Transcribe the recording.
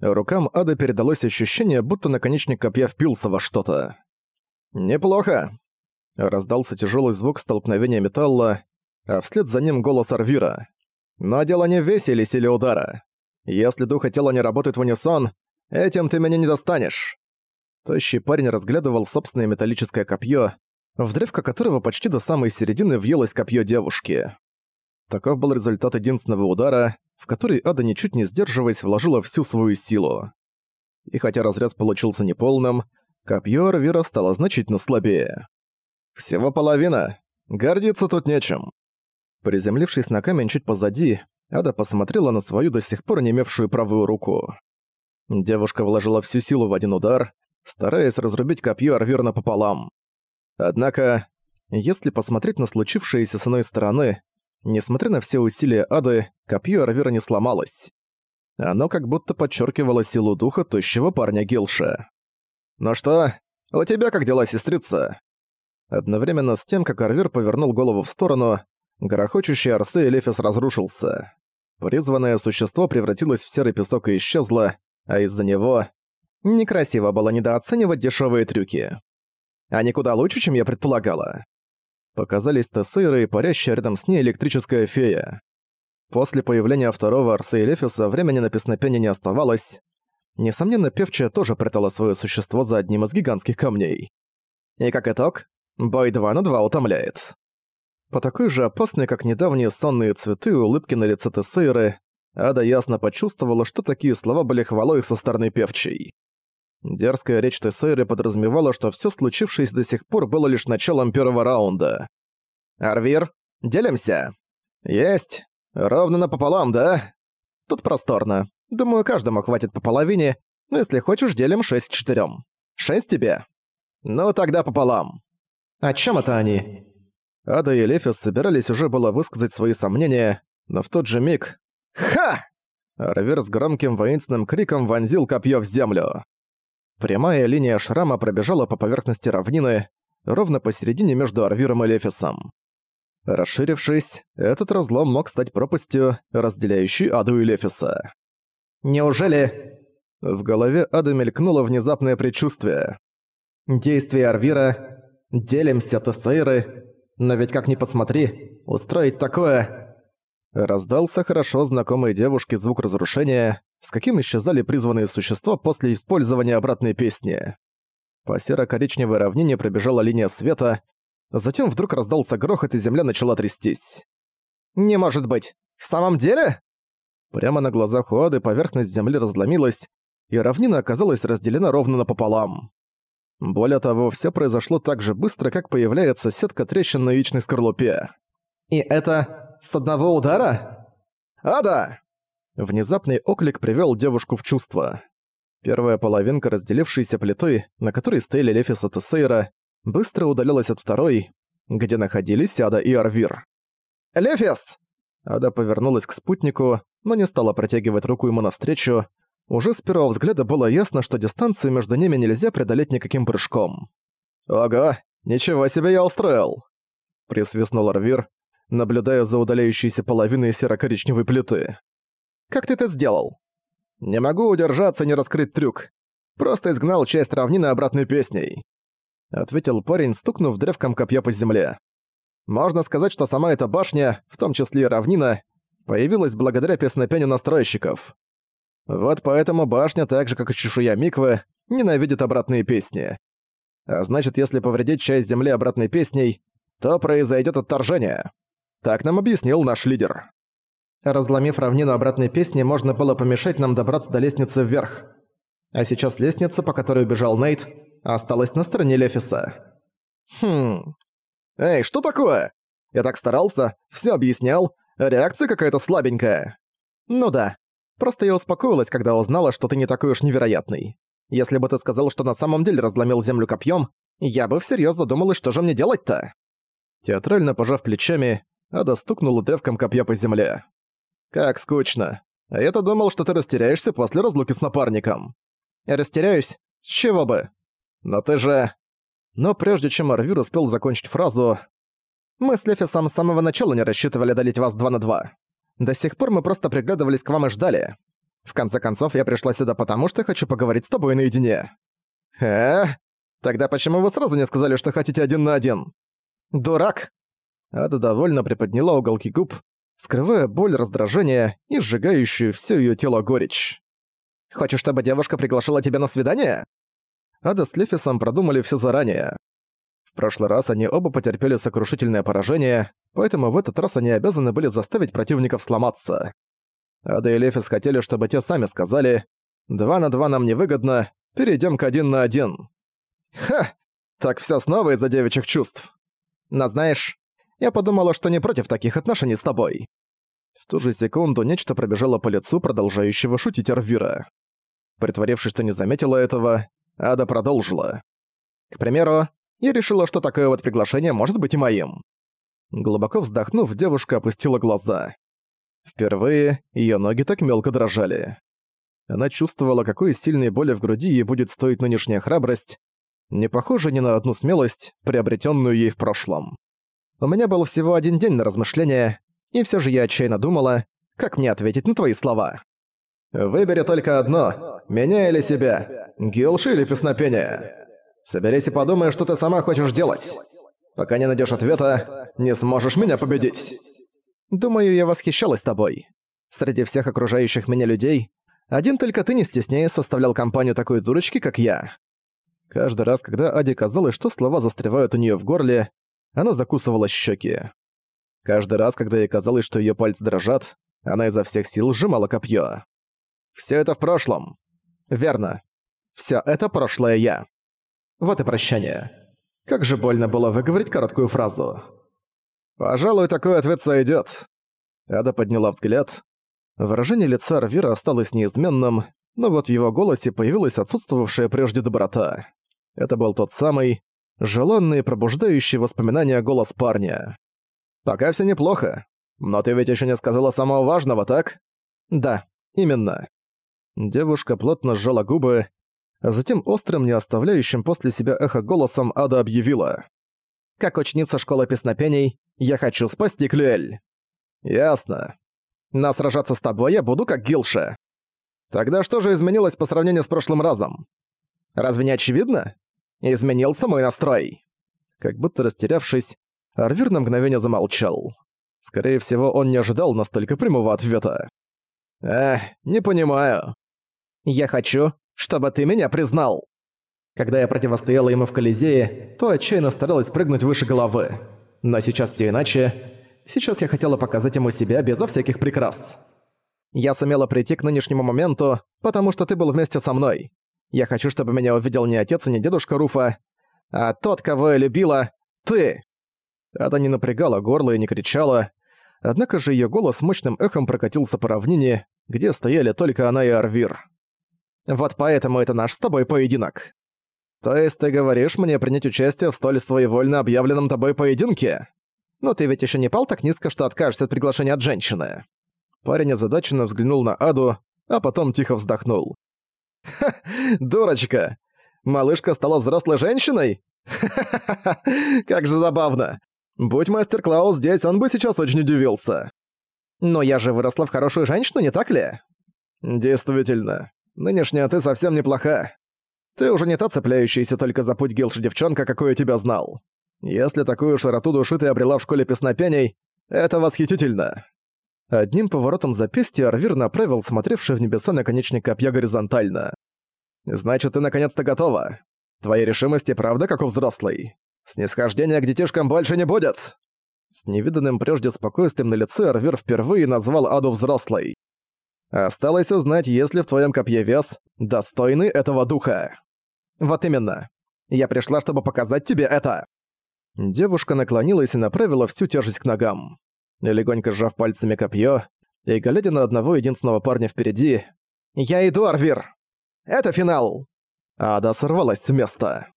Рукам Ады передалось ощущение, будто наконечник копья впился во что-то. «Неплохо!» Раздался тяжелый звук столкновения металла, а вслед за ним голос Арвира. «Но дело не в весе или силе удара. Если дух и тело не работают в унисон, этим ты меня не достанешь!» Тощий парень разглядывал собственное металлическое копье, в древко которого почти до самой середины въелось копье девушки. Таков был результат единственного удара, в который Ада, ничуть не сдерживаясь, вложила всю свою силу. И хотя разрез получился неполным, копье Арвира стало значительно слабее. «Всего половина. Гордиться тут нечем». Приземлившись на камень чуть позади, Ада посмотрела на свою до сих пор не имевшую правую руку. Девушка вложила всю силу в один удар, стараясь разрубить копье Арвирна пополам. Однако, если посмотреть на случившееся с иной стороны, несмотря на все усилия Ады, копье Арвира не сломалось. Оно как будто подчеркивало силу духа тощего парня Гилша. «Ну что, у тебя как дела, сестрица?» Одновременно с тем, как Арвир повернул голову в сторону, грохочущий Арсе Элефис разрушился. Призванное существо превратилось в серый песок и исчезло, а из-за него... Некрасиво было недооценивать дешевые трюки. Они куда лучше, чем я предполагала. Показались Тессейра и парящая рядом с ней электрическая фея. После появления второго Арса Элефиса времени на песнопение не оставалось. Несомненно, певчая тоже прятала свое существо за одним из гигантских камней. И как итог, бой 2 на 2 утомляет. По такой же опасной, как недавние сонные цветы улыбки на лице Тессейры, Ада ясно почувствовала, что такие слова были хвалой со стороны певчей. Дерзкая речь Тессейры подразумевала, что все случившееся до сих пор было лишь началом первого раунда. «Арвир, делимся?» «Есть. Ровно напополам, да?» «Тут просторно. Думаю, каждому хватит по половине, но если хочешь, делим шесть четырем. Шесть тебе?» «Ну, тогда пополам». «О чем это они?» Ада и Лефис собирались уже было высказать свои сомнения, но в тот же миг... «Ха!» Арвир с громким воинственным криком вонзил копье в землю. Прямая линия шрама пробежала по поверхности равнины, ровно посередине между Арвиром и Лефисом. Расширившись, этот разлом мог стать пропастью, разделяющей Аду и Лефиса. «Неужели...» В голове Ады мелькнуло внезапное предчувствие. «Действия Арвира... Делимся, Тессейры... Но ведь как ни посмотри, устроить такое...» Раздался хорошо знакомый девушке звук разрушения, с каким исчезали призванные существа после использования обратной песни. По серо-коричневой равнине пробежала линия света, затем вдруг раздался грохот, и земля начала трястись. «Не может быть! В самом деле?» Прямо на глазах у Ады поверхность земли разломилась, и равнина оказалась разделена ровно напополам. Более того, все произошло так же быстро, как появляется сетка трещин на яичной скорлупе. «И это с одного удара?» «Ада!» Внезапный оклик привел девушку в чувство. Первая половинка разделившейся плиты, на которой стояли Лефис и Тесейра, быстро удалилась от второй, где находились Ада и Арвир. «Лефис!» Ада повернулась к спутнику, но не стала протягивать руку ему навстречу. Уже с первого взгляда было ясно, что дистанцию между ними нельзя преодолеть никаким прыжком. «Ого, ничего себе я устроил!» Присвистнул Арвир, наблюдая за удаляющейся половиной серо-коричневой плиты. Как ты это сделал?» «Не могу удержаться не раскрыть трюк. Просто изгнал часть равнины обратной песней», — ответил парень, стукнув древком копья по земле. «Можно сказать, что сама эта башня, в том числе и равнина, появилась благодаря песнопению настройщиков. Вот поэтому башня, так же как и чешуя Миквы, ненавидит обратные песни. А значит, если повредить часть земли обратной песней, то произойдет отторжение. Так нам объяснил наш лидер. Разломив равнину обратной песни, можно было помешать нам добраться до лестницы вверх. А сейчас лестница, по которой убежал Нейт, осталась на стороне Лефиса. Хм... Эй, что такое? Я так старался, все объяснял, реакция какая-то слабенькая. Ну да. Просто я успокоилась, когда узнала, что ты не такой уж невероятный. Если бы ты сказал, что на самом деле разломил землю копьем, я бы всерьез задумалась, что же мне делать-то. Театрально пожав плечами, Ада стукнула древком копья по земле. «Как скучно. А я-то думал, что ты растеряешься после разлуки с напарником». «Я растеряюсь? С чего бы?» «Но ты же...» Но прежде чем Арвир успел закончить фразу, «Мы с Лефисом с самого начала не рассчитывали одолеть вас два на два. До сих пор мы просто приглядывались к вам и ждали. В конце концов, я пришла сюда потому, что хочу поговорить с тобой наедине». «Э? Тогда почему вы сразу не сказали, что хотите один на один?» «Дурак!» Ада довольно приподняла уголки губ, скрывая боль, раздражение и сжигающую все ее тело горечь. «Хочешь, чтобы девушка приглашала тебя на свидание?» Ада с Лефисом продумали все заранее. В прошлый раз они оба потерпели сокрушительное поражение, поэтому в этот раз они обязаны были заставить противников сломаться. Ада и Лефис хотели, чтобы те сами сказали «Два на два нам невыгодно, перейдем к один на один». Ха! Так все снова из-за девичьих чувств. Но знаешь, я подумала, что не против таких отношений с тобой. В ту же секунду нечто пробежало по лицу продолжающего шутить Арвира. Притворившись, что не заметила этого, Ада продолжила. К примеру, я решила, что такое вот приглашение может быть и моим. Глубоко вздохнув, девушка опустила глаза. Впервые ее ноги так мелко дрожали. Она чувствовала, какой сильной боли в груди ей будет стоить нынешняя храбрость, не похожа ни на одну смелость, приобретенную ей в прошлом. У меня был всего один день на размышления, и все же я отчаянно думала, как мне ответить на твои слова. «Выбери только одно, меня или себя, гилши или песнопение. Соберись и подумай, что ты сама хочешь делать. Пока не найдешь ответа, не сможешь меня победить». Думаю, я восхищалась тобой. Среди всех окружающих меня людей, один только ты не стесняясь составлял компанию такой дурочки, как я. Каждый раз, когда Аде казалось, что слова застревают у нее в горле, она закусывала щеки. Каждый раз, когда ей казалось, что ее пальцы дрожат, она изо всех сил сжимала копье. Все это в прошлом. Верно. Все это прошлое я. Вот и прощание. Как же больно было выговорить короткую фразу. «Пожалуй, такой ответ сойдет. Ада подняла взгляд. Выражение лица Арвира осталось неизменным, но вот в его голосе появилась отсутствовавшая прежде доброта. Это был тот самый, желанный, пробуждающий воспоминания голос парня. «Пока все неплохо. Но ты ведь еще не сказала самого важного, так?» «Да, именно». Девушка плотно сжала губы, а затем острым, не оставляющим после себя эхо голосом Ада объявила. «Как ученица школы песнопений, я хочу спасти Клюэль». «Ясно. Но сражаться с тобой я буду как Гилша». «Тогда что же изменилось по сравнению с прошлым разом? Разве не очевидно? Изменился мой настрой». Как будто растерявшись, Арвир на мгновение замолчал. Скорее всего, он не ожидал настолько прямого ответа. «Эх, не понимаю. Я хочу, чтобы ты меня признал». Когда я противостояла ему в Колизее, то отчаянно старалась прыгнуть выше головы. Но сейчас все иначе. Сейчас я хотела показать ему себя безо всяких прикрас. Я сумела прийти к нынешнему моменту, потому что ты был вместе со мной. Я хочу, чтобы меня увидел не отец и не дедушка Руфа, а тот, кого я любила, ты. Ада не напрягала горло и не кричала, однако же её голос мощным эхом прокатился по равнине, где стояли только она и Арвир. Вот поэтому это наш с тобой поединок. То есть ты говоришь мне принять участие в столь своевольно объявленном тобой поединке? Но ты ведь ещё не пал так низко, что откажешься от приглашения от женщины. Парень озадаченно взглянул на Аду, а потом тихо вздохнул. «Ха, дурочка! Малышка стала взрослой женщиной? Ха-ха-ха! Как же забавно! Будь мастер Клаус здесь, он бы сейчас очень удивился. Но я же выросла в хорошую женщину, не так ли? Действительно. Нынешняя ты совсем неплоха. Ты уже не та цепляющаяся только за путь Гилш девчонка, какой я тебя знал. Если такую широту души ты обрела в школе песнопений, это восхитительно. Одним поворотом запястья Арвир направил смотревший в небеса наконечник копья горизонтально. «Значит, ты наконец-то готова. Твоей решимости правда как у взрослой. Снисхождения к детишкам больше не будет!» С невиданным прежде спокойствием на лице Арвир впервые назвал Аду взрослой. «Осталось узнать, есть ли в твоем копье вес, достойный этого духа». «Вот именно. Я пришла, чтобы показать тебе это!» Девушка наклонилась и направила всю тяжесть к ногам. Легонько сжав пальцами копье и глядя на одного единственного парня впереди, «Я иду, Арвир! Это финал!» Ада сорвалась с места.